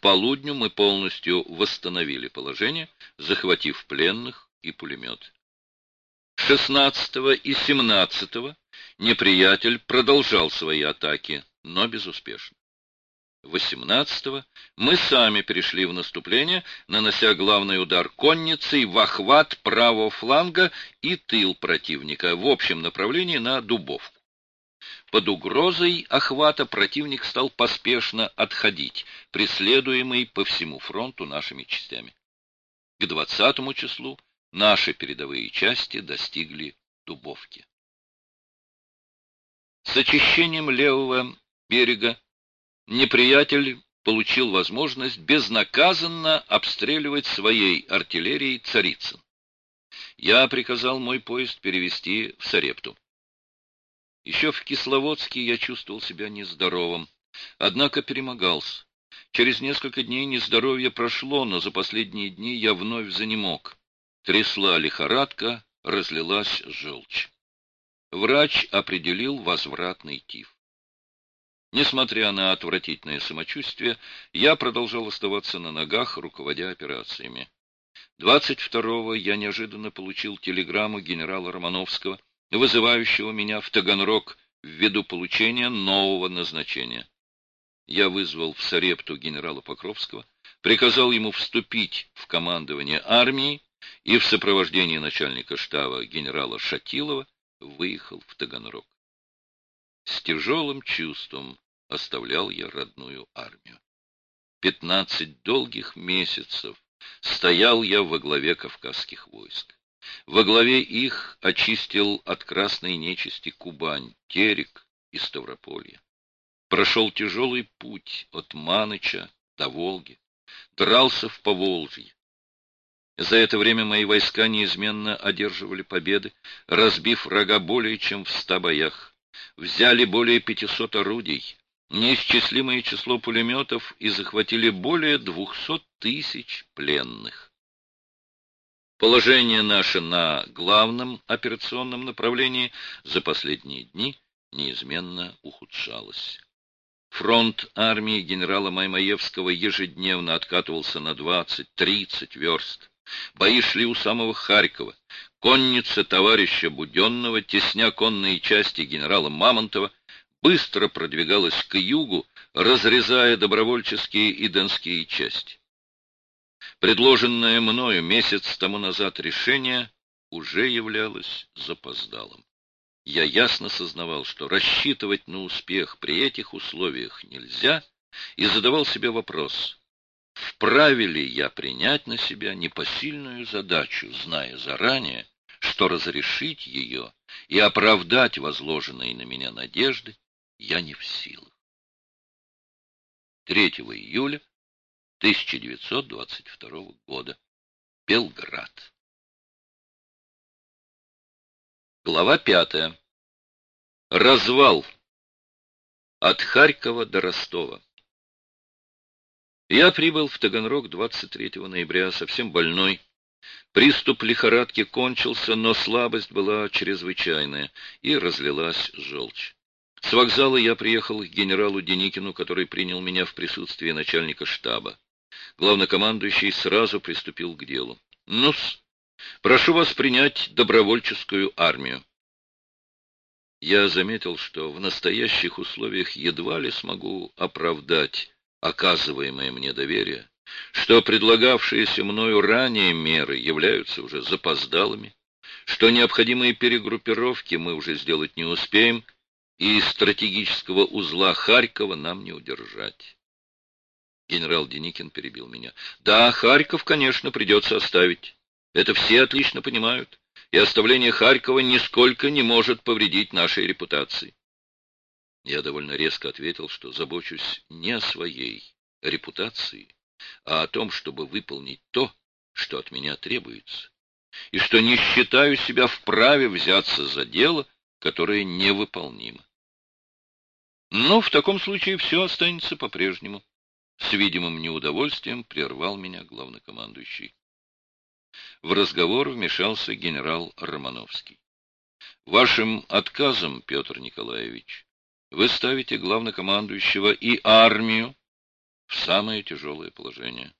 Полудню мы полностью восстановили положение, захватив пленных и пулемет. 16 и 17 неприятель продолжал свои атаки, но безуспешно. 18 мы сами перешли в наступление, нанося главный удар конницей в охват правого фланга и тыл противника в общем направлении на Дубовку. Под угрозой охвата противник стал поспешно отходить, преследуемый по всему фронту нашими частями. К 20 числу наши передовые части достигли Дубовки. С очищением левого берега неприятель получил возможность безнаказанно обстреливать своей артиллерией Царицын. Я приказал мой поезд перевести в Сарепту. Еще в Кисловодске я чувствовал себя нездоровым, однако перемогался. Через несколько дней нездоровье прошло, но за последние дни я вновь занемог. Трясла лихорадка, разлилась желчь. Врач определил возвратный тиф. Несмотря на отвратительное самочувствие, я продолжал оставаться на ногах, руководя операциями. 22-го я неожиданно получил телеграмму генерала Романовского, вызывающего меня в Таганрог ввиду получения нового назначения. Я вызвал в Сарепту генерала Покровского, приказал ему вступить в командование армии и в сопровождении начальника штаба генерала Шатилова выехал в Таганрог. С тяжелым чувством оставлял я родную армию. Пятнадцать долгих месяцев стоял я во главе кавказских войск. Во главе их очистил от красной нечисти Кубань, Терек и Ставрополье. Прошел тяжелый путь от Маныча до Волги, дрался в Поволжье. За это время мои войска неизменно одерживали победы, разбив врага более чем в ста боях. Взяли более пятисот орудий, неисчислимое число пулеметов и захватили более двухсот тысяч пленных. Положение наше на главном операционном направлении за последние дни неизменно ухудшалось. Фронт армии генерала Маймаевского ежедневно откатывался на 20-30 верст. Бои шли у самого Харькова. Конница товарища Буденного, тесня конные части генерала Мамонтова, быстро продвигалась к югу, разрезая добровольческие и донские части. Предложенное мною месяц тому назад решение уже являлось запоздалым. Я ясно сознавал, что рассчитывать на успех при этих условиях нельзя, и задавал себе вопрос, вправе ли я принять на себя непосильную задачу, зная заранее, что разрешить ее и оправдать возложенные на меня надежды я не в силах. 3 июля 1922 года. Белград. Глава пятая. Развал. От Харькова до Ростова. Я прибыл в Таганрог 23 ноября, совсем больной. Приступ лихорадки кончился, но слабость была чрезвычайная, и разлилась желчь. С вокзала я приехал к генералу Деникину, который принял меня в присутствии начальника штаба. Главнокомандующий сразу приступил к делу. ну прошу вас принять добровольческую армию. Я заметил, что в настоящих условиях едва ли смогу оправдать оказываемое мне доверие, что предлагавшиеся мною ранее меры являются уже запоздалыми, что необходимые перегруппировки мы уже сделать не успеем, и стратегического узла Харькова нам не удержать. Генерал Деникин перебил меня. Да, Харьков, конечно, придется оставить. Это все отлично понимают. И оставление Харькова нисколько не может повредить нашей репутации. Я довольно резко ответил, что забочусь не о своей репутации, а о том, чтобы выполнить то, что от меня требуется, и что не считаю себя вправе взяться за дело, которое невыполнимо. Но в таком случае все останется по-прежнему. С видимым неудовольствием прервал меня главнокомандующий. В разговор вмешался генерал Романовский. Вашим отказом, Петр Николаевич, вы ставите главнокомандующего и армию в самое тяжелое положение.